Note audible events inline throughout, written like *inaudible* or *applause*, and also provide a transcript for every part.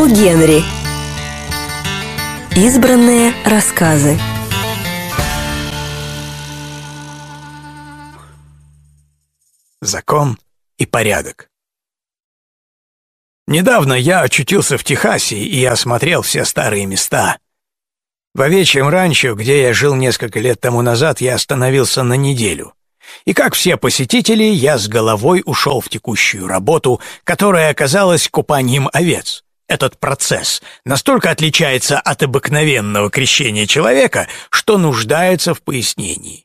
О. Генри Избранные рассказы Закон и порядок Недавно я очутился в Техасе и осмотрел все старые места. В овечьем ранчо, где я жил несколько лет тому назад, я остановился на неделю. И как все посетители, я с головой ушел в текущую работу, которая оказалась купанием овец. Этот процесс настолько отличается от обыкновенного крещения человека, что нуждается в пояснении.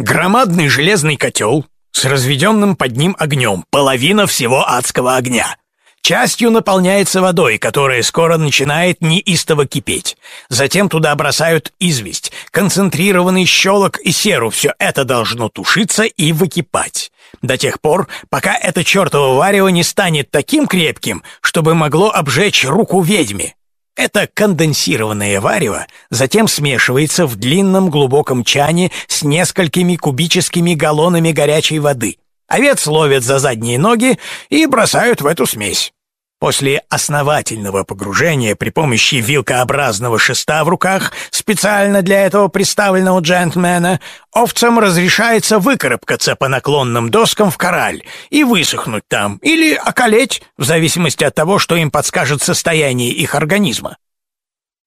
Громадный железный котел с разведенным под ним огнем, половина всего адского огня — Частью наполняется водой, которая скоро начинает неистово кипеть. Затем туда бросают известь, концентрированный щелок и серу. Все это должно тушиться и выкипать. До тех пор, пока это чертово варево не станет таким крепким, чтобы могло обжечь руку ведьме. Это конденсированное варево затем смешивается в длинном глубоком чане с несколькими кубическими галлонами горячей воды. Овец ловят за задние ноги и бросают в эту смесь. После основательного погружения при помощи вилкообразного шеста в руках, специально для этого приставленного джентльмена, овцам разрешается выкарабкаться по наклонным доскам в кораль и высохнуть там, или околеть, в зависимости от того, что им подскажет состояние их организма.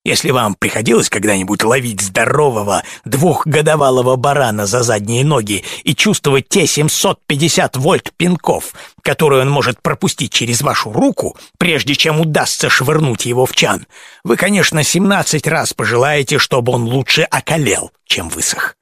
Если вам приходилось когда-нибудь ловить здорового двухгодовалого барана за задние ноги и чувствовать те 750 вольт пинков, которые он может пропустить через вашу руку, прежде чем удастся швырнуть его в чан, вы, конечно, 17 раз пожелаете, чтобы он лучше околел, чем высох.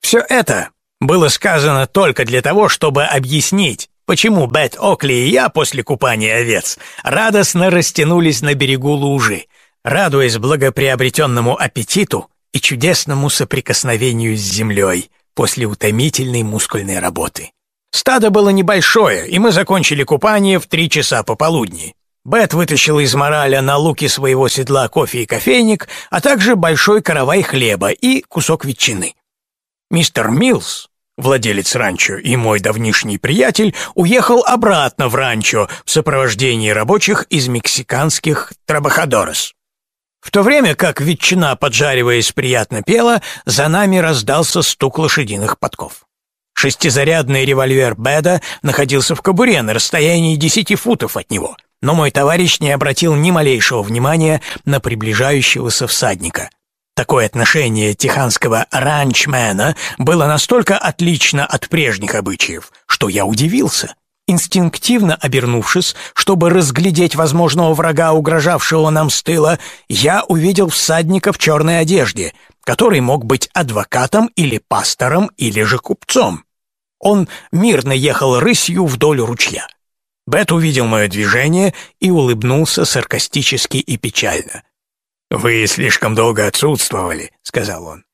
Все это было сказано только для того, чтобы объяснить, почему Бет Окли и я после купания овец радостно растянулись на берегу лужи, радуясь благоприобретенному аппетиту и чудесному соприкосновению с землей после утомительной мускульной работы. Стадо было небольшое, и мы закончили купание в три часа пополудни. Бет вытащила из мораля на луке своего седла кофе и кофейник, а также большой каравай хлеба и кусок ветчины. Мистер Милс, владелец ранчо и мой давнишний приятель, уехал обратно в ранчо в сопровождении рабочих из мексиканских трабахадорес. В то время как ветчина, поджариваясь, приятно пела, за нами раздался стук лошадиных подков. Шестизарядный револьвер Беда находился в кобуре на расстоянии десяти футов от него, но мой товарищ не обратил ни малейшего внимания на приближающегося всадника. Такое отношение теханского ранчмена было настолько отлично от прежних обычаев, что я удивился. Инстинктивно обернувшись, чтобы разглядеть возможного врага, угрожавшего нам с тыла, я увидел всадника в черной одежде, который мог быть адвокатом или пастором или же купцом. Он мирно ехал рысью вдоль ручья. Бет увидел мое движение и улыбнулся саркастически и печально. «Вы слишком долго отсутствовали», — сказал он.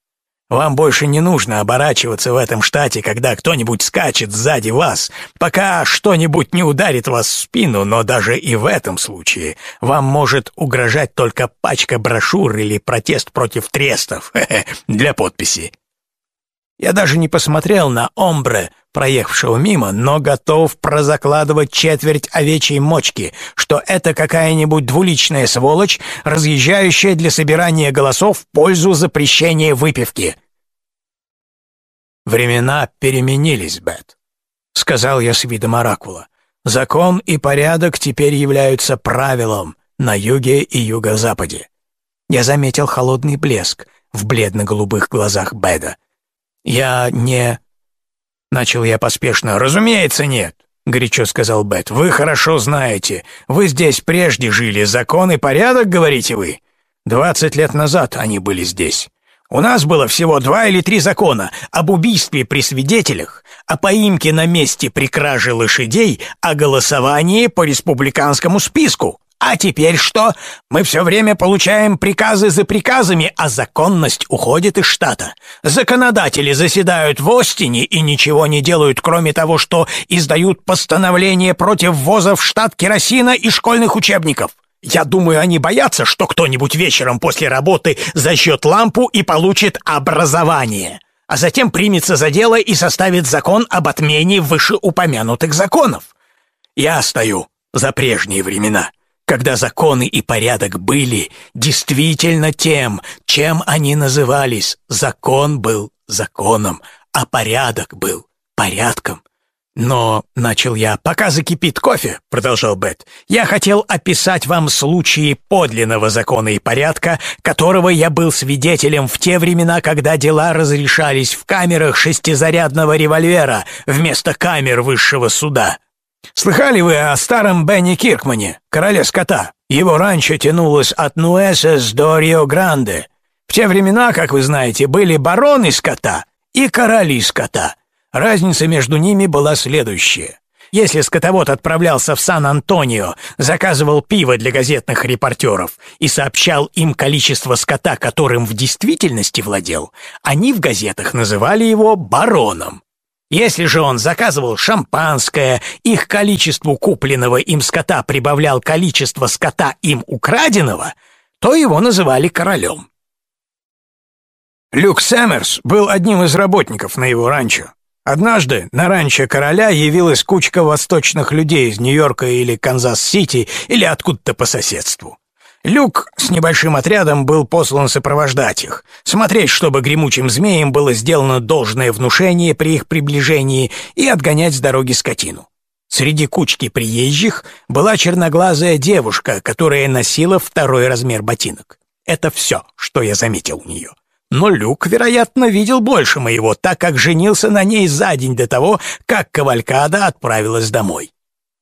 Вам больше не нужно оборачиваться в этом штате, когда кто-нибудь скачет сзади вас, пока что-нибудь не ударит вас в спину, но даже и в этом случае вам может угрожать только пачка брошюр или протест против трестов *laughs* для подписи. Я даже не посмотрел на омбре, проехавшего мимо, но готов прозакладывать четверть овечьей мочки, что это какая-нибудь двуличная сволочь, разъезжающая для собирания голосов в пользу запрещения выпивки. «Времена переменились, Бет», — сказал я с видом оракула. «Закон и порядок теперь являются правилом на юге и юго-западе». Я заметил холодный блеск в бледно-голубых глазах Беда. «Я не...» Начал я поспешно. «Разумеется, нет», — горячо сказал Бет. «Вы хорошо знаете. Вы здесь прежде жили. Закон и порядок, говорите вы? Двадцать лет назад они были здесь. У нас было всего два или три закона об убийстве при свидетелях, о поимке на месте при краже лошадей, о голосовании по республиканскому списку. А теперь что? Мы все время получаем приказы за приказами, а законность уходит из штата. Законодатели заседают в Остине и ничего не делают, кроме того, что издают постановление против ввоза в штат керосина и школьных учебников. Я думаю, они боятся, что кто-нибудь вечером после работы зажжет лампу и получит образование, а затем примется за дело и составит закон об отмене вышеупомянутых законов. Я стою за прежние времена. Когда законы и порядок были действительно тем, чем они назывались. Закон был законом, а порядок был порядком. «Но», — начал я, — «пока закипит кофе», — продолжал Бет, — «я хотел описать вам случаи подлинного закона и порядка, которого я был свидетелем в те времена, когда дела разрешались в камерах шестизарядного револьвера вместо камер высшего суда. Слыхали вы о старом Бенни Киркмане, короле скота? Его раньше тянулось от Нуэсес до Рио-Гранде. В те времена, как вы знаете, были бароны скота и короли скота». Разница между ними была следующая. Если скотовод отправлялся в Сан-Антонио, заказывал пиво для газетных репортеров и сообщал им количество скота, которым в действительности владел, они в газетах называли его бароном. Если же он заказывал шампанское, и к количеству купленного им скота прибавлял количество скота им украденного, то его называли королем. Люк Сэмерс был одним из работников на его ранчо. Однажды на ранчо короля явилась кучка восточных людей из Нью-Йорка или Канзас-Сити или откуда-то по соседству. Люк с небольшим отрядом был послан сопровождать их, смотреть, чтобы гремучим змеям было сделано должное внушение при их приближении и отгонять с дороги скотину. Среди кучки приезжих была черноглазая девушка, которая носила второй размер ботинок. Это все, что я заметил у нее. Но Люк, вероятно, видел больше моего, так как женился на ней за день до того, как Кавалькада отправилась домой.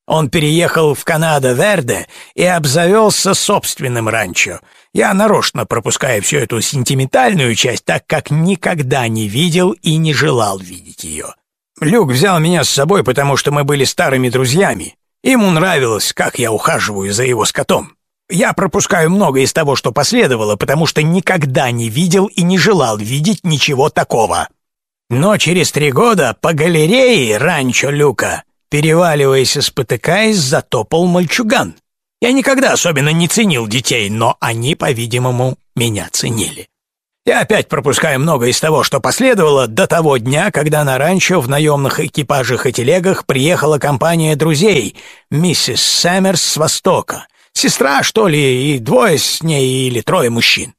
Он переехал в Канада-Верде и обзавелся собственным ранчо. Я нарочно пропускаю всю эту сентиментальную часть, так как никогда не видел и не желал видеть ее. Люк взял меня с собой, потому что мы были старыми друзьями. Ему нравилось, как я ухаживаю за его скотом. Я пропускаю много из того, что последовало, потому что никогда не видел и не желал видеть ничего такого. Но через три года по галерее ранчо Люка, переваливаясь и спотыкаясь, затопал мальчуган. Я никогда особенно не ценил детей, но они, по-видимому, меня ценили. Я опять пропускаю много из того, что последовало до того дня, когда на ранчо в наемных экипажах и телегах приехала компания друзей, миссис Сэмерс с Востока, Сестра, что ли, и двое с ней или трое мужчин.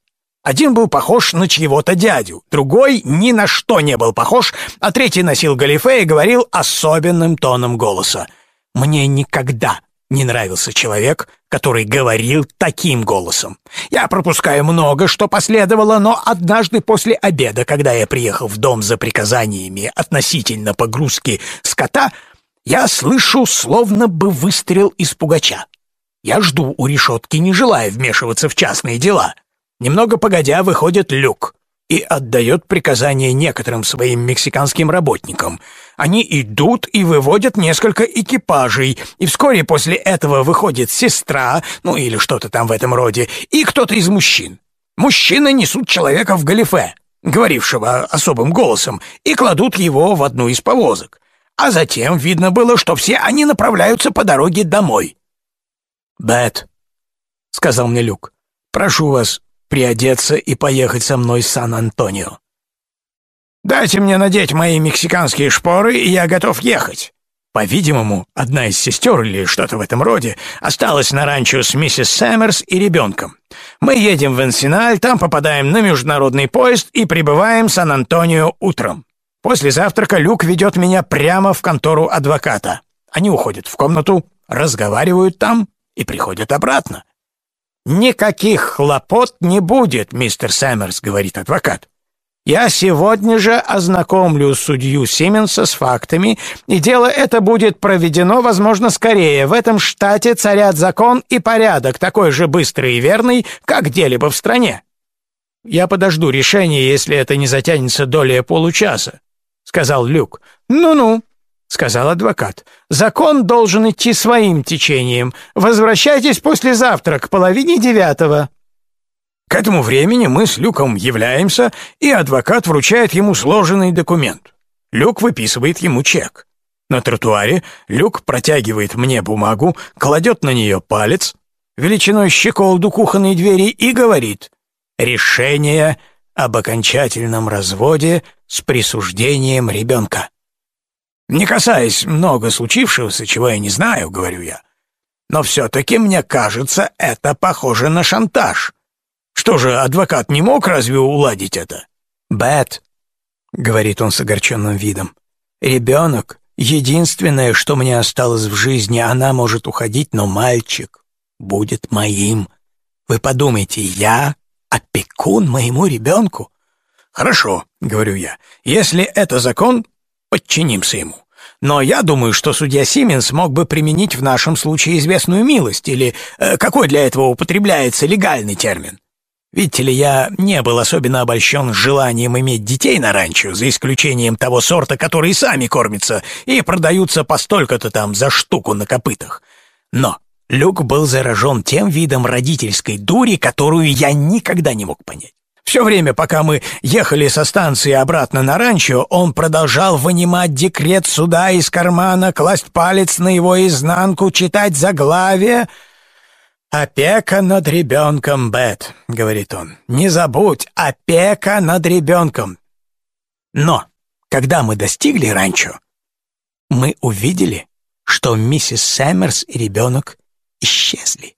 Один был похож на чьего-то дядю, другой ни на что не был похож, а третий носил галифе и говорил особенным тоном голоса. Мне никогда не нравился человек, который говорил таким голосом. Я пропускаю много, что последовало, но однажды после обеда, когда я приехал в дом за приказаниями относительно погрузки скота, я слышу словно бы выстрел из пугача. Я жду у решетки, не желая вмешиваться в частные дела. Немного погодя выходит Люк и отдает приказание некоторым своим мексиканским работникам. Они идут и выводят несколько экипажей, и вскоре после этого выходит сестра, ну или что-то там в этом роде, и кто-то из мужчин. Мужчины несут человека в галифе, говорившего особым голосом, и кладут его в одну из повозок. А затем видно было, что все они направляются по дороге домой. «Бет», — сказал мне Люк, — «прошу вас приодеться и поехать со мной в Сан-Антонио». «Дайте мне надеть мои мексиканские шпоры, и я готов ехать». По-видимому, одна из сестер или что-то в этом роде осталась на ранчо с миссис Сэмерс и ребенком. Мы едем в Энсиналь, там попадаем на международный поезд и прибываем в Сан-Антонио утром. После завтрака Люк ведет меня прямо в контору адвоката. Они уходят в комнату, разговаривают там, и приходят обратно. «Никаких хлопот не будет, мистер Сэмерс», — говорит адвокат. «Я сегодня же ознакомлю судью Сименса с фактами, и дело это будет проведено, возможно, скорее. В этом штате царят закон и порядок, такой же быстрый и верный, как где-либо в стране». «Я подожду решения, если это не затянется долей получаса», — сказал Люк. «Ну-ну», — сказал адвокат. «Закон должен идти своим течением. Возвращайтесь послезавтра к половине девятого». К этому времени мы с Люком являемся, и адвокат вручает ему сложенный документ. Люк выписывает ему чек. На тротуаре Люк протягивает мне бумагу, кладет на нее палец, величиной щеколду кухонной двери и говорит «Решение об окончательном разводе с присуждением ребенка». Не касаясь много случившегося, чего я не знаю, говорю я. Но все-таки, мне кажется, это похоже на шантаж. Что же, адвокат не мог разве уладить это? «Бет», — говорит он с огорченным видом, — «ребенок — единственное, что мне осталось в жизни, она может уходить, но мальчик будет моим. Вы подумайте, я опекун моему ребенку?» «Хорошо», — говорю я, — «если это закон, подчинимся ему. Но я думаю, что судья Сименс мог бы применить в нашем случае известную милость, или э, какой для этого употребляется легальный термин. Видите ли, я не был особенно обольщен желанием иметь детей на ранчо, за исключением того сорта, которые сами кормятся и продаются по столько-то там за штуку на копытах. Но Люк был заражен тем видом родительской дури, которую я никогда не мог понять. Все время, пока мы ехали со станции обратно на ранчо, он продолжал вынимать декрет суда из кармана, класть палец на его изнанку, читать заглавие. «Опека над ребенком, Бет», — говорит он. «Не забудь, опека над ребенком». Но, когда мы достигли ранчо, мы увидели, что миссис Сэммерс и ребенок исчезли.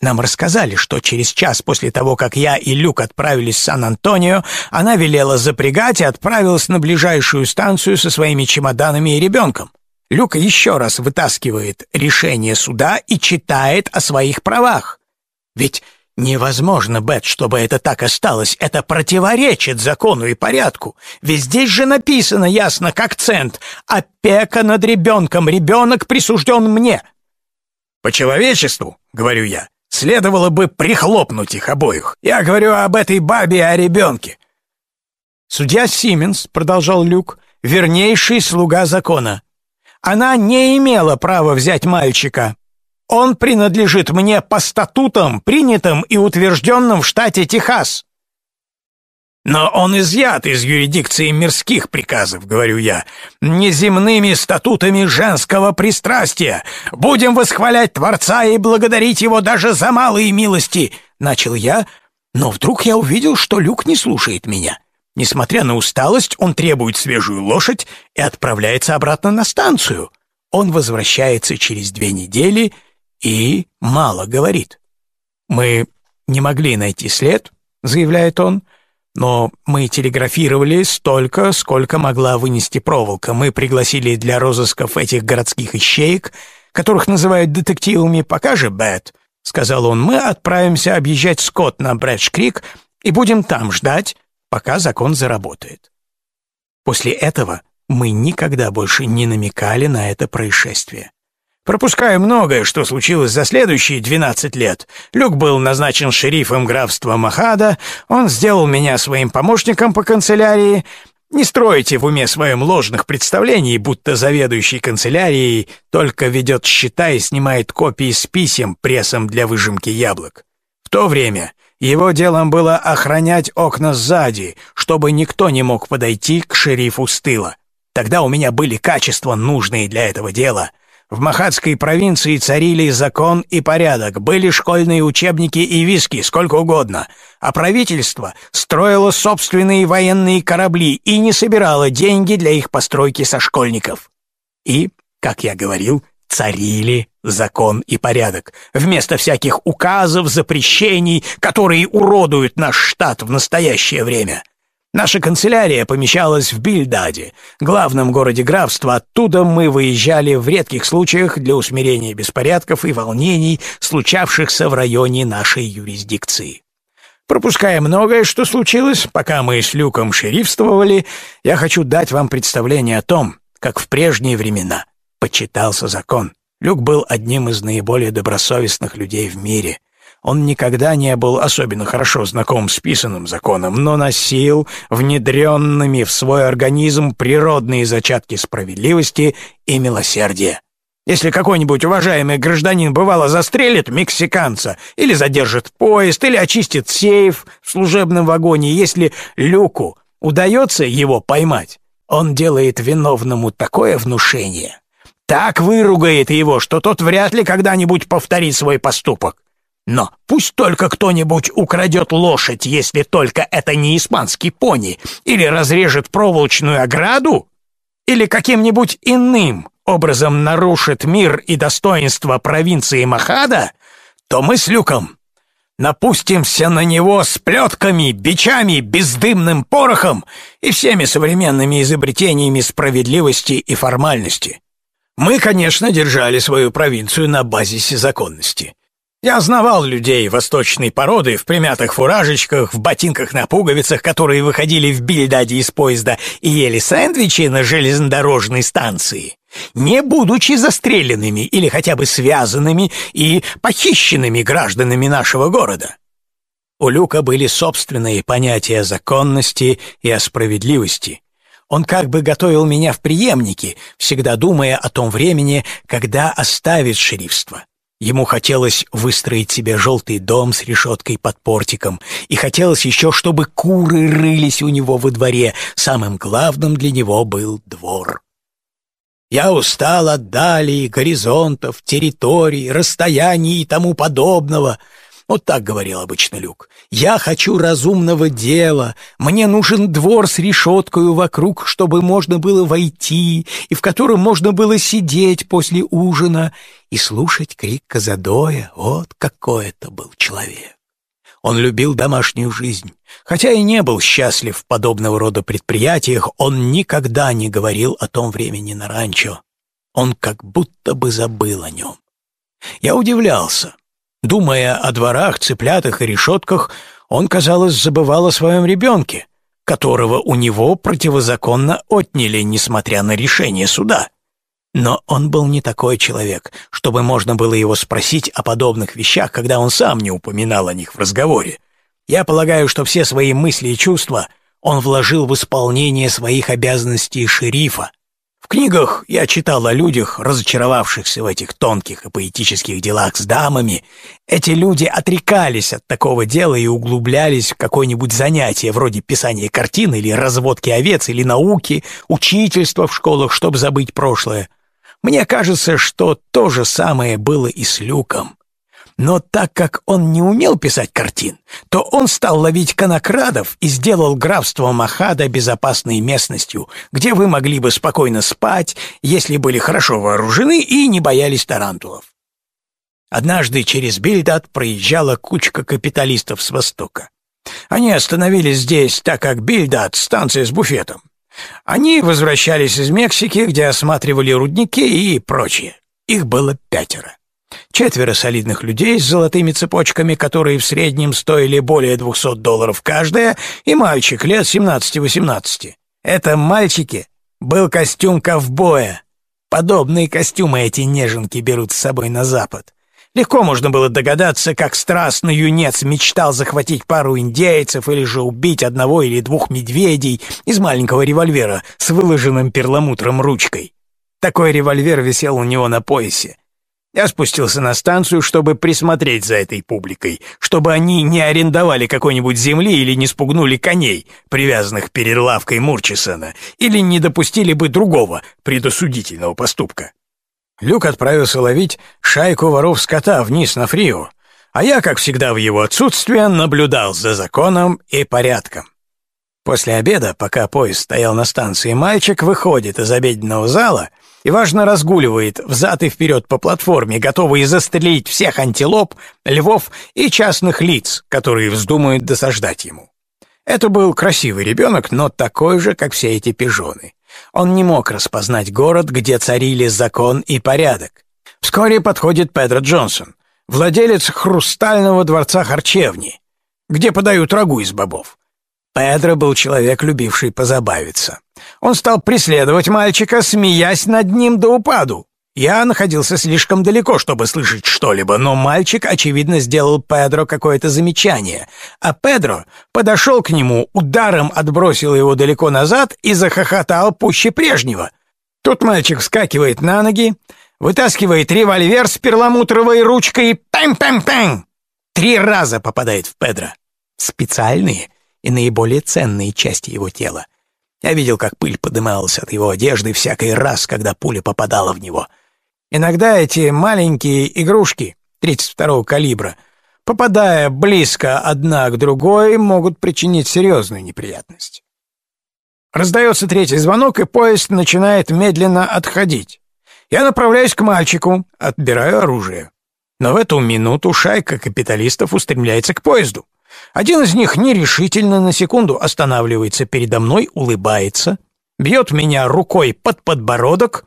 Нам рассказали, что через час после того, как я и Люк отправились в Сан-Антонио, она велела запрягать и отправилась на ближайшую станцию со своими чемоданами и ребенком. Люк еще раз вытаскивает решение суда и читает о своих правах. Ведь невозможно, Бет, чтобы это так осталось. Это противоречит закону и порядку. Ведь здесь же написано ясно, как цент. «Опека над ребенком. Ребенок присужден мне». «По человечеству», — говорю я, Следовало бы прихлопнуть их обоих. Я говорю об этой бабе и о ребенке. Судья Сименс, продолжал Люк, вернейший слуга закона. Она не имела права взять мальчика. Он принадлежит мне по статутам, принятым и утвержденным в штате Техас. Но он изъят из юрисдикции мирских приказов, говорю я, неземными статутами женского пристрастия. Будем восхвалять Творца и благодарить его даже за малые милости, начал я, но вдруг я увидел, что Люк не слушает меня. Несмотря на усталость, он требует свежую лошадь и отправляется обратно на станцию. Он возвращается через две недели и мало говорит. Мы не могли найти след, заявляет он, — но мы телеграфировали столько, сколько могла вынести проволока. Мы пригласили для розысков этих городских ищеек, которых называют детективами, пока же Бет, — сказал он, — мы отправимся объезжать скот на Брэдж-Крик и будем там ждать, пока закон заработает. После этого мы никогда больше не намекали на это происшествие. Пропускаю многое, что случилось за следующие 12 лет. Люк был назначен шерифом графства Махада, он сделал меня своим помощником по канцелярии. Не стройте в уме своем ложных представлений, будто заведующий канцелярией только ведет счета и снимает копии с писем прессом для выжимки яблок. В то время его делом было охранять окна сзади, чтобы никто не мог подойти к шерифу с тыла. Тогда у меня были качества, нужные для этого дела — в Махатской провинции царили закон и порядок, были школьные учебники и виски, сколько угодно, а правительство строило собственные военные корабли и не собирало деньги для их постройки со школьников. И, как я говорил, царили закон и порядок, вместо всяких указов, запрещений, которые уродуют наш штат в настоящее время. Наша канцелярия помещалась в Бильдаде, главном городе графства. Оттуда мы выезжали в редких случаях для усмирения беспорядков и волнений, случавшихся в районе нашей юрисдикции. Пропуская многое, что случилось, пока мы с Люком шерифствовали, я хочу дать вам представление о том, как в прежние времена почитался закон. Люк был одним из наиболее добросовестных людей в мире — он никогда не был особенно хорошо знаком с писанным законом, но носил внедренными в свой организм природные зачатки справедливости и милосердия. Если какой-нибудь уважаемый гражданин бывало застрелит мексиканца, или задержит поезд, или очистит сейф в служебном вагоне, если Люку удается его поймать, он делает виновному такое внушение, так выругает его, что тот вряд ли когда-нибудь повторит свой поступок. Но пусть только кто-нибудь украдет лошадь, если только это не испанский пони, или разрежет проволочную ограду, или каким-нибудь иным образом нарушит мир и достоинство провинции Махада, то мы с Люком напустимся на него с плетками, бичами, бездымным порохом и всеми современными изобретениями справедливости и формальности. Мы, конечно, держали свою провинцию на базисе законности. Я знавал людей восточной породы в примятых фуражечках, в ботинках на пуговицах, которые выходили в Бильдаде из поезда и ели сэндвичи на железнодорожной станции, не будучи застреленными или хотя бы связанными и похищенными гражданами нашего города. У Люка были собственные понятия законности и о справедливости. Он как бы готовил меня в преемнике, всегда думая о том времени, когда оставит шерифство. Ему хотелось выстроить себе желтый дом с решеткой под портиком, и хотелось еще, чтобы куры рылись у него во дворе. Самым главным для него был двор. Я устал от далей, горизонтов, территорий, расстояний и тому подобного — вот так говорил обычно Люк. «Я хочу разумного дела. Мне нужен двор с решеткою вокруг, чтобы можно было войти, и в котором можно было сидеть после ужина и слушать крик Казадоя. Вот какой это был человек!» Он любил домашнюю жизнь. Хотя и не был счастлив в подобного рода предприятиях, он никогда не говорил о том времени на ранчо. Он как будто бы забыл о нем. Я удивлялся. Думая о дворах, цыплятах и решетках, он, казалось, забывал о своем ребенке, которого у него противозаконно отняли, несмотря на решение суда. Но он был не такой человек, чтобы можно было его спросить о подобных вещах, когда он сам не упоминал о них в разговоре. Я полагаю, что все свои мысли и чувства он вложил в исполнение своих обязанностей шерифа, книгах я читал о людях, разочаровавшихся в этих тонких и поэтических делах с дамами. Эти люди отрекались от такого дела и углублялись в какое-нибудь занятие вроде писания картин или разводки овец или науки, учительства в школах, чтобы забыть прошлое. Мне кажется, что то же самое было и с Люком. Но так как он не умел писать картин, то он стал ловить конокрадов и сделал графство Махада безопасной местностью, где вы могли бы спокойно спать, если были хорошо вооружены и не боялись тарантулов. Однажды через Бильдат проезжала кучка капиталистов с востока. Они остановились здесь, так как Бильдат — станция с буфетом. Они возвращались из Мексики, где осматривали рудники и прочее. Их было пятеро. Четверо солидных людей с золотыми цепочками, которые в среднем стоили более 200 долларов каждая, и мальчик лет 17-18. Это мальчики был костюм ковбоя. Подобные костюмы эти неженки берут с собой на запад. Легко можно было догадаться, как страстный юнец мечтал захватить пару индейцев или же убить одного или двух медведей из маленького револьвера с выложенным перламутром ручкой. Такой револьвер висел у него на поясе. Я спустился на станцию, чтобы присмотреть за этой публикой, чтобы они не арендовали какой-нибудь земли или не спугнули коней, привязанных перед лавкой Мурчисона, или не допустили бы другого предосудительного поступка. Люк отправился ловить шайку воров скота вниз на Фрио, а я, как всегда в его отсутствие, наблюдал за законом и порядком. После обеда, пока поезд стоял на станции, мальчик выходит из обеденного зала — и важно разгуливает взад и вперед по платформе, готовый застрелить всех антилоп, львов и частных лиц, которые вздумают досаждать ему. Это был красивый ребенок, но такой же, как все эти пижоны. Он не мог распознать город, где царили закон и порядок. Вскоре подходит Педро Джонсон, владелец хрустального дворца харчевни, где подают рагу из бобов. Педро был человек, любивший позабавиться. Он стал преследовать мальчика, смеясь над ним до упаду. Я находился слишком далеко, чтобы слышать что-либо, но мальчик, очевидно, сделал Педро какое-то замечание, а Педро подошел к нему, ударом отбросил его далеко назад и захохотал пуще прежнего. Тут мальчик вскакивает на ноги, вытаскивает револьвер с перламутровой ручкой и пэм-пэм-пэм! Три раза попадает в Педро. Специальные и наиболее ценные части его тела. Я видел, как пыль подымалась от его одежды всякий раз, когда пуля попадала в него. Иногда эти маленькие игрушки 32-го калибра, попадая близко одна к другой, могут причинить серьезную неприятность. Раздается третий звонок, и поезд начинает медленно отходить. Я направляюсь к мальчику, отбираю оружие. Но в эту минуту шайка капиталистов устремляется к поезду. Один из них нерешительно на секунду останавливается передо мной, улыбается, бьет меня рукой под подбородок,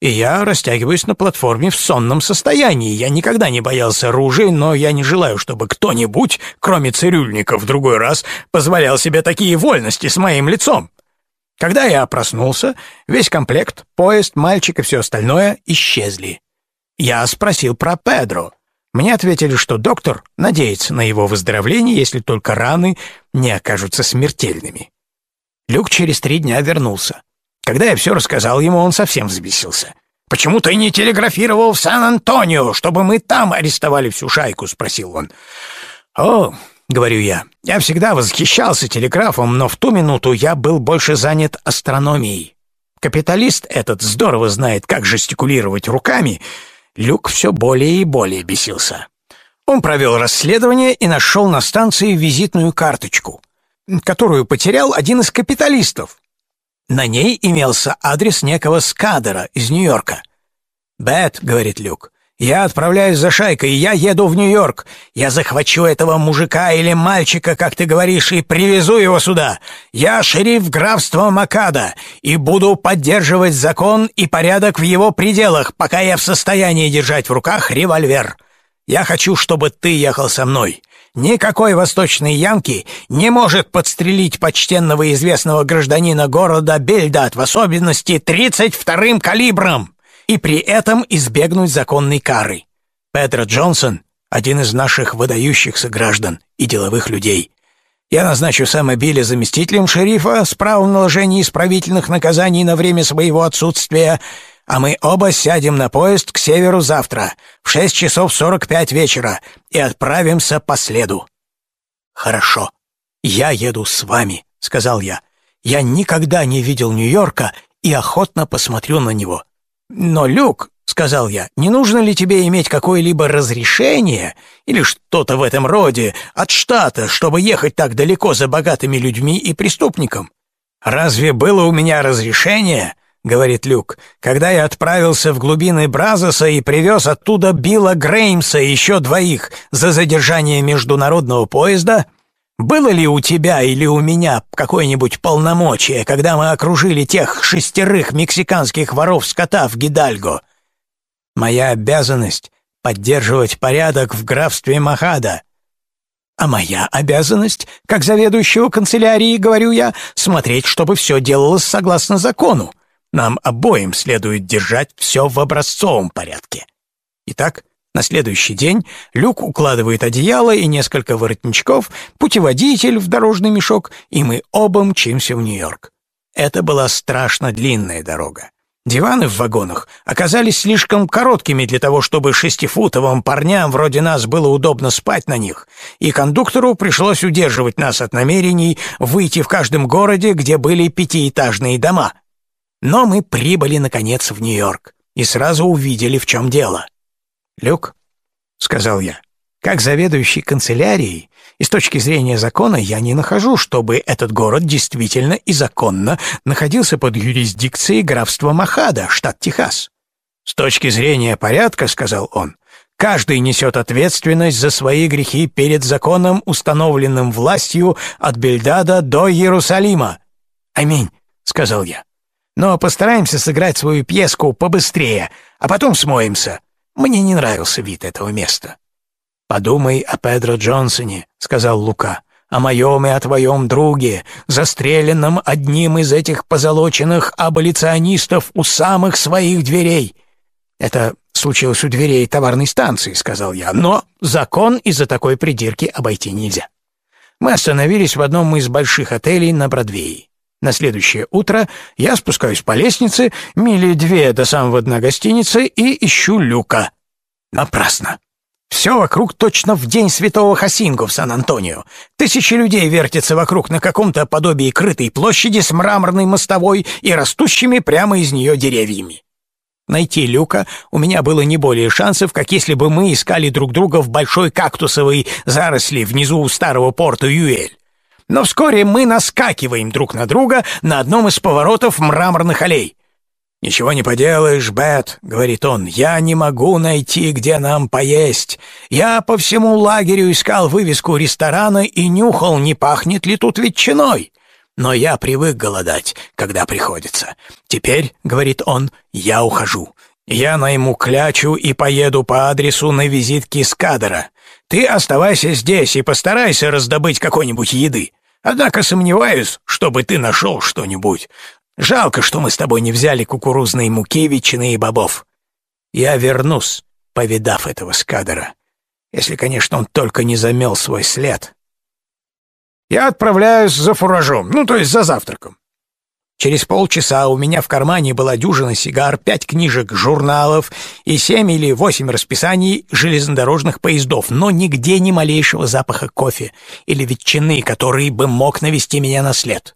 и я растягиваюсь на платформе в сонном состоянии. Я никогда не боялся оружия, но я не желаю, чтобы кто-нибудь, кроме цирюльника, в другой раз позволял себе такие вольности с моим лицом. Когда я проснулся, весь комплект, поезд, мальчик и все остальное исчезли. Я спросил про Педро. Мне ответили, что доктор надеется на его выздоровление, если только раны не окажутся смертельными. Люк через три дня вернулся. Когда я все рассказал ему, он совсем взбесился. «Почему ты не телеграфировал в Сан-Антонио, чтобы мы там арестовали всю шайку?» — спросил он. «О, — говорю я, — я всегда восхищался телеграфом, но в ту минуту я был больше занят астрономией. Капиталист этот здорово знает, как жестикулировать руками. Люк все более и более бесился. Он провел расследование и нашел на станции визитную карточку, которую потерял один из капиталистов. На ней имелся адрес некого Скадера из Нью-Йорка. «Бет», — говорит Люк, — «я отправляюсь за шайкой, я еду в Нью-Йорк. Я захвачу этого мужика или мальчика, как ты говоришь, и привезу его сюда. Я шериф графства Макада и буду поддерживать закон и порядок в его пределах, пока я в состоянии держать в руках револьвер. Я хочу, чтобы ты ехал со мной. Никакой восточный янки не может подстрелить почтенного известного гражданина города Бельдат, в особенности 32-м калибром, и при этом избегнуть законной кары. Педро Джонсон — один из наших выдающихся граждан и деловых людей. Я назначу Сэма Билли заместителем шерифа с правом наложения исправительных наказаний на время своего отсутствия — а мы оба сядем на поезд к северу завтра в шесть часов сорок пять вечера и отправимся по следу». «Хорошо, я еду с вами», — сказал я. «Я никогда не видел Нью-Йорка и охотно посмотрю на него». «Но, Люк», — сказал я, — «не нужно ли тебе иметь какое-либо разрешение или что-то в этом роде от штата, чтобы ехать так далеко за богатыми людьми и преступником? Разве было у меня разрешение?» говорит Люк, когда я отправился в глубины Бразоса и привез оттуда Билла Греймса и еще двоих за задержание международного поезда, было ли у тебя или у меня какое-нибудь полномочие, когда мы окружили тех шестерых мексиканских воров скота в Гидальго? Моя обязанность — поддерживать порядок в графстве Махада. А моя обязанность, как заведующего канцелярии, говорю я, смотреть, чтобы все делалось согласно закону. Нам обоим следует держать все в образцовом порядке. Итак, на следующий день Люк укладывает одеяло и несколько воротничков, путеводитель в дорожный мешок, и мы оба мчимся в Нью-Йорк. Это была страшно длинная дорога. Диваны в вагонах оказались слишком короткими для того, чтобы шестифутовым парням вроде нас было удобно спать на них, и кондуктору пришлось удерживать нас от намерений выйти в каждом городе, где были пятиэтажные дома — но мы прибыли, наконец, в Нью-Йорк и сразу увидели, в чем дело. «Люк», — сказал я, — «как заведующий канцелярией, и с точки зрения закона я не нахожу, чтобы этот город действительно и законно находился под юрисдикцией графства Махада, штат Техас. С точки зрения порядка, — сказал он, — каждый несет ответственность за свои грехи перед законом, установленным властью от Бельдада до Иерусалима. «Аминь», — сказал я. Но постараемся сыграть свою пьеску побыстрее, а потом смоемся. Мне не нравился вид этого места». «Подумай о Педро Джонсоне», — сказал Лука, «о моем и о твоем друге, застреленном одним из этих позолоченных аболиционистов у самых своих дверей». «Это случилось у дверей товарной станции», — сказал я, «но закон из-за такой придирки обойти нельзя». Мы остановились в одном из больших отелей на Бродвее. На следующее утро я спускаюсь по лестнице, мили две до самого дна гостиницы и ищу люка. Напрасно. Все вокруг точно в день святого Хасинго в Сан-Антонио. Тысячи людей вертятся вокруг на каком-то подобии крытой площади с мраморной мостовой и растущими прямо из нее деревьями. Найти Люка у меня было не более шансов, как если бы мы искали друг друга в большой кактусовой заросли внизу у старого порта Юэль но вскоре мы наскакиваем друг на друга на одном из поворотов мраморных аллей. «Ничего не поделаешь, Бет», — говорит он, — «я не могу найти, где нам поесть. Я по всему лагерю искал вывеску ресторана и нюхал, не пахнет ли тут ветчиной. Но я привык голодать, когда приходится. Теперь, — говорит он, — я ухожу. Я найму клячу и поеду по адресу на визит Кискадера. Ты оставайся здесь и постарайся раздобыть какой-нибудь еды. Однако сомневаюсь, чтобы ты нашел что-нибудь. Жалко, что мы с тобой не взяли кукурузной муки, ветчины и бобов. Я вернусь, повидав этого скадера. Если, конечно, он только не замел свой след. Я отправляюсь за фуражом, ну, то есть за завтраком. Через полчаса у меня в кармане была дюжина сигар, пять книжек журналов и семь или восемь расписаний железнодорожных поездов, но нигде ни малейшего запаха кофе или ветчины, который бы мог навести меня на след.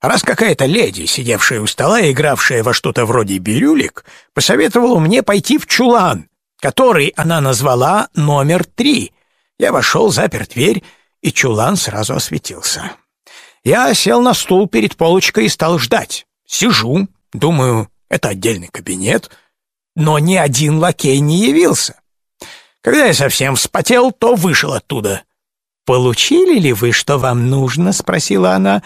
Раз какая-то леди, сидевшая у стола и игравшая во что-то вроде бирюлик, посоветовала мне пойти в чулан, который она назвала номер три. Я вошел, запер дверь, и чулан сразу осветился. Я сел на стул перед полочкой и стал ждать. Сижу, думаю, это отдельный кабинет, но ни один лакей не явился. Когда я совсем вспотел, то вышел оттуда. «Получили ли вы, что вам нужно?» — спросила она.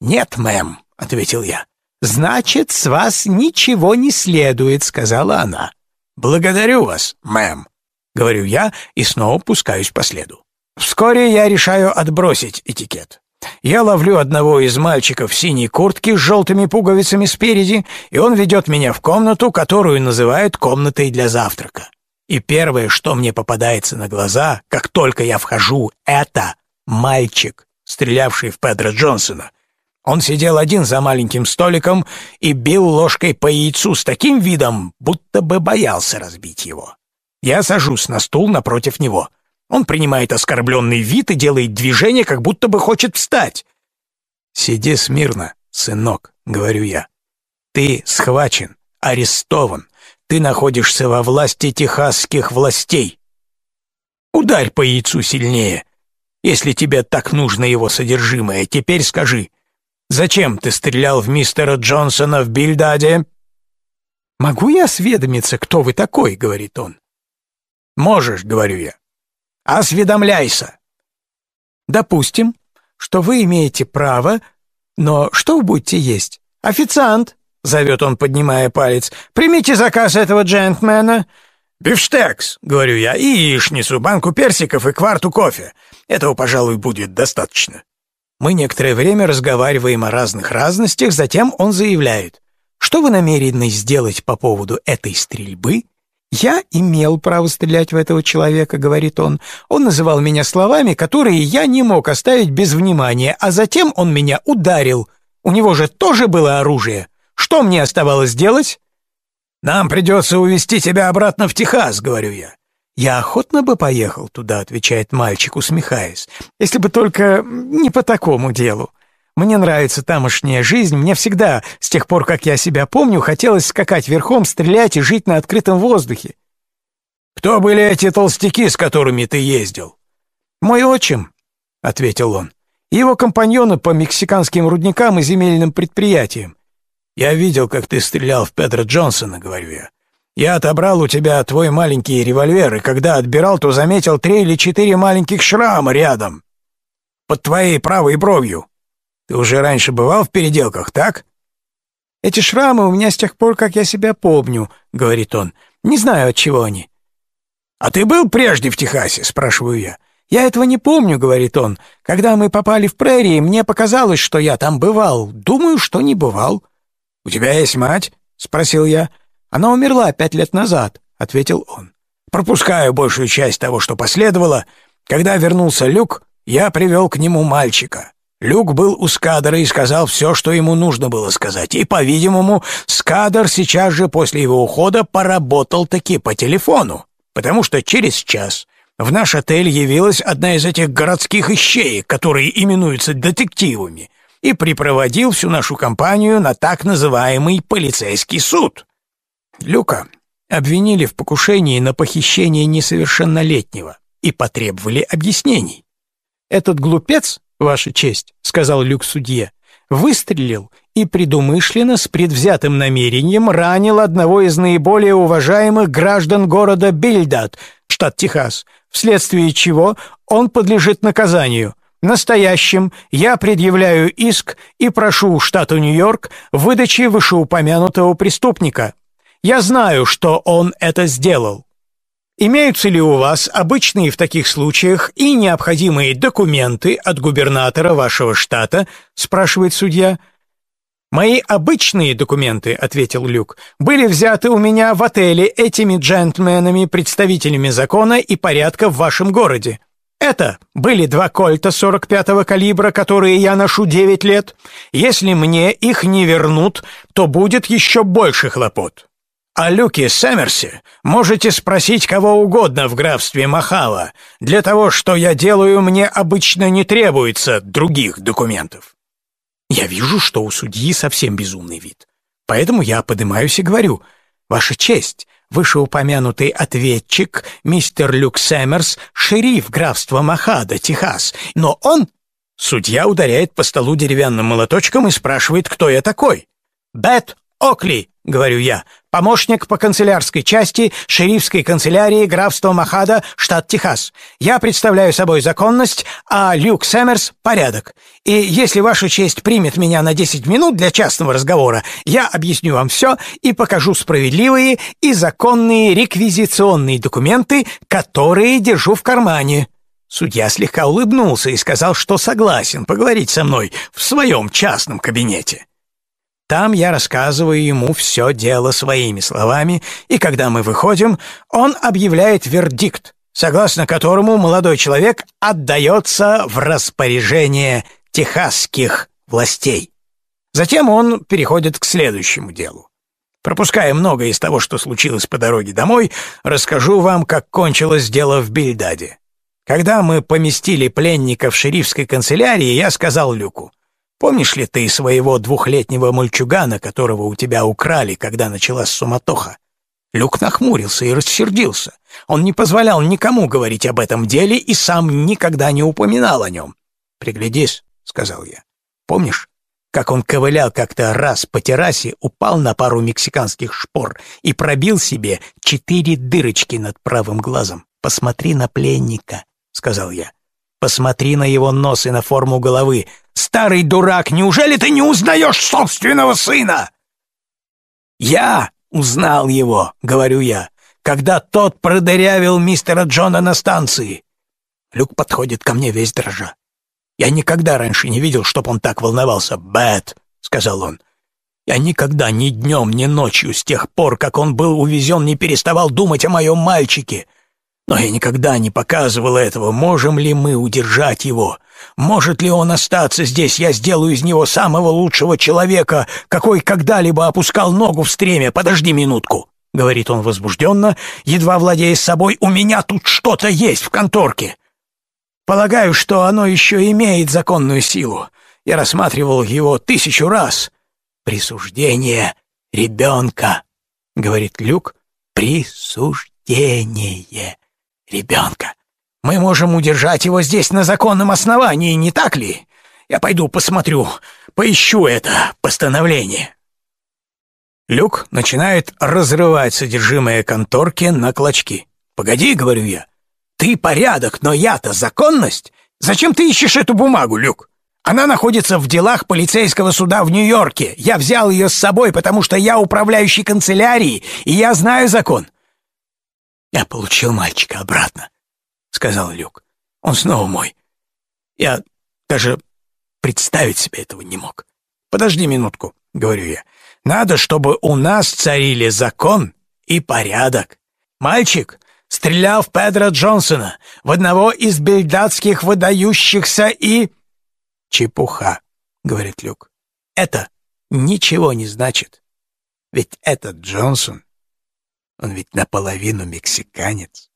«Нет, мэм», — ответил я. «Значит, с вас ничего не следует», — сказала она. «Благодарю вас, мэм», — говорю я и снова пускаюсь по следу. Вскоре я решаю отбросить этикет. Я ловлю одного из мальчиков в синей куртке с желтыми пуговицами спереди, и он ведет меня в комнату, которую называют комнатой для завтрака. И первое, что мне попадается на глаза, как только я вхожу, это мальчик, стрелявший в Педро Джонсона, он сидел один за маленьким столиком и бил ложкой по яйцу с таким видом, будто бы боялся разбить его. Я сажусь на стул напротив него. Он принимает оскорбленный вид и делает движение, как будто бы хочет встать. «Сиди смирно, сынок», — говорю я. «Ты схвачен, арестован. Ты находишься во власти техасских властей. Ударь по яйцу сильнее. Если тебе так нужно его содержимое, теперь скажи, Зачем ты стрелял в мистера Джонсона в Бильдаде?» «Могу я осведомиться, кто вы такой?» — говорит он. «Можешь», — говорю я. «Осведомляйся». «Допустим, что вы имеете право, но что будете есть? Официант!» — зовет он, поднимая палец. «Примите заказ этого джентльмена». «Бифштекс», — говорю я, — «и яичницу, банку персиков и кварту кофе. Этого, пожалуй, будет достаточно». Мы некоторое время разговариваем о разных разностях, затем он заявляет, что вы намерены сделать по поводу этой стрельбы? «Я имел право стрелять в этого человека», — говорит он. «Он называл меня словами, которые я не мог оставить без внимания, а затем он меня ударил. У него же тоже было оружие. Что мне оставалось делать?» «Нам придется увезти тебя обратно в Техас», — говорю я. «Я охотно бы поехал туда», — отвечает мальчик, усмехаясь, «если бы только не по такому делу. Мне нравится тамошняя жизнь, мне всегда, с тех пор, как я себя помню, хотелось скакать верхом, стрелять и жить на открытом воздухе». «Кто были эти толстяки, с которыми ты ездил?» «Мой отчим», — ответил он, — «его компаньоны по мексиканским рудникам и земельным предприятиям». «Я видел, как ты стрелял в Педро Джонсона», — говорю я. Я отобрал у тебя твой маленький револьвер, и когда отбирал, то заметил три или четыре маленьких шрама рядом, под твоей правой бровью. Ты уже раньше бывал в переделках, так?» «Эти шрамы у меня с тех пор, как я себя помню», — говорит он. «Не знаю, от чего они». «А ты был прежде в Техасе?» — спрашиваю я. «Я этого не помню», — говорит он. «Когда мы попали в прерии, мне показалось, что я там бывал. Думаю, что не бывал». «У тебя есть мать?» — спросил я. Она умерла пять лет назад», — ответил он. «Пропускаю большую часть того, что последовало. Когда вернулся Люк, я привел к нему мальчика. Люк был у Скадера и сказал все, что ему нужно было сказать. И, по-видимому, Скадер сейчас же после его ухода поработал таки по телефону, потому что через час в наш отель явилась одна из этих городских ищеек, которые именуются детективами, и припроводил всю нашу компанию на так называемый полицейский суд. Люка обвинили в покушении на похищение несовершеннолетнего и потребовали объяснений. «Этот глупец, Ваша честь», — сказал Люк судье, — «выстрелил и предумышленно с предвзятым намерением ранил одного из наиболее уважаемых граждан города Бильдат, штат Техас, вследствие чего он подлежит наказанию. Настоящим я предъявляю иск и прошу штату Нью-Йорк выдачи вышеупомянутого преступника. Я знаю, что он это сделал. Имеются ли у вас обычные в таких случаях и необходимые документы от губернатора вашего штата, спрашивает судья. Мои обычные документы, ответил Люк, были взяты у меня в отеле этими джентльменами, представителями закона и порядка в вашем городе. Это были два кольта 45-го калибра, которые я ношу 9 лет. Если мне их не вернут, то будет еще больше хлопот. О Люке Сэмерсе можете спросить кого угодно в графстве Махала. Для того, что я делаю, мне обычно не требуется других документов. Я вижу, что у судьи совсем безумный вид. Поэтому я поднимаюсь и говорю, «Ваша честь, вышеупомянутый ответчик, мистер Люк Сэмерс, шериф графства Махада, Техас, но он...» Судья ударяет по столу деревянным молоточком и спрашивает, кто я такой. «Бет Окли», — говорю я, помощник по канцелярской части шерифской канцелярии графства Махада, штат Техас. Я представляю собой законность, а Люк Сэмерс — порядок. И если ваша честь примет меня на 10 минут для частного разговора, я объясню вам все и покажу справедливые и законные реквизиционные документы, которые держу в кармане». Судья слегка улыбнулся и сказал, что согласен поговорить со мной в своем частном кабинете. Там я рассказываю ему все дело своими словами, и когда мы выходим, он объявляет вердикт, согласно которому молодой человек отдается в распоряжение техасских властей. Затем он переходит к следующему делу. Пропуская многое из того, что случилось по дороге домой, расскажу вам, как кончилось дело в Бельдаде. Когда мы поместили пленника в шерифской канцелярии, я сказал Люку, Помнишь ли ты своего двухлетнего мальчугана, которого у тебя украли, когда началась суматоха? Люк нахмурился и рассердился. Он не позволял никому говорить об этом деле и сам никогда не упоминал о нем. «Приглядись», — сказал я. «Помнишь, как он ковылял как-то раз по террасе, упал на пару мексиканских шпор и пробил себе четыре дырочки над правым глазом? Посмотри на пленника», — сказал я. «Посмотри на его нос и на форму головы. Старый дурак, неужели ты не узнаешь собственного сына? Я узнал его, говорю я, когда тот продырявил мистера Джона на станции. Люк подходит ко мне весь дрожа. Я никогда раньше не видел, чтоб он так волновался. «Бэт», — сказал он, — «я никогда ни днем, ни ночью с тех пор, как он был увезен, не переставал думать о моем мальчике. Но я никогда не показывал этого. Можем ли мы удержать его? Может ли он остаться здесь? Я сделаю из него самого лучшего человека, какой когда-либо опускал ногу в стремя. Подожди минутку, — говорит он возбужденно, едва владея собой. У меня тут что-то есть в конторке. Полагаю, что оно еще имеет законную силу. Я рассматривал его тысячу раз. Присуждение ребенка, — говорит Люк. Присуждение ребенка. Мы можем удержать его здесь на законном основании, не так ли? Я пойду посмотрю, поищу это постановление». Люк начинает разрывать содержимое конторки на клочки. «Погоди», — говорю я, — «ты порядок, но я-то законность. Зачем ты ищешь эту бумагу, Люк? Она находится в делах полицейского суда в Нью-Йорке. Я взял ее с собой, потому что я управляющий канцелярией, и я знаю закон. «Я получил мальчика обратно», — сказал Люк. «Он снова мой. Я даже представить себе этого не мог. Подожди минутку», — говорю я. «Надо, чтобы у нас царили закон и порядок. Мальчик стрелял в Педро Джонсона, в одного из бельдатских выдающихся и...» «Чепуха», — говорит Люк. «Это ничего не значит. Ведь этот Джонсон он ведь наполовину мексиканец.